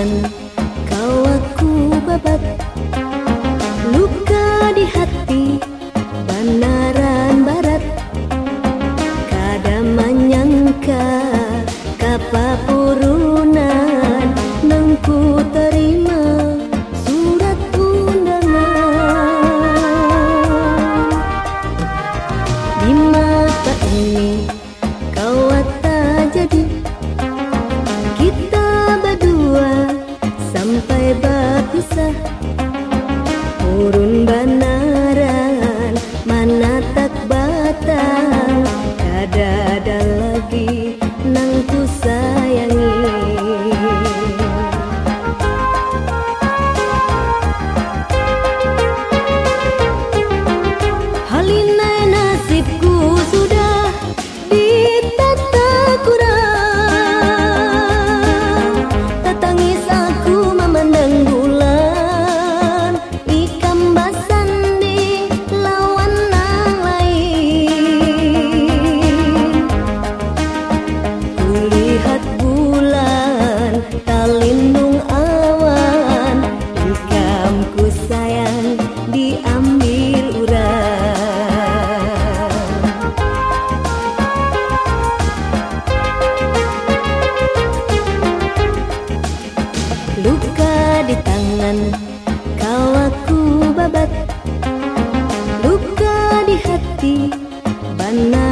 woman. Urun banaran hati banaran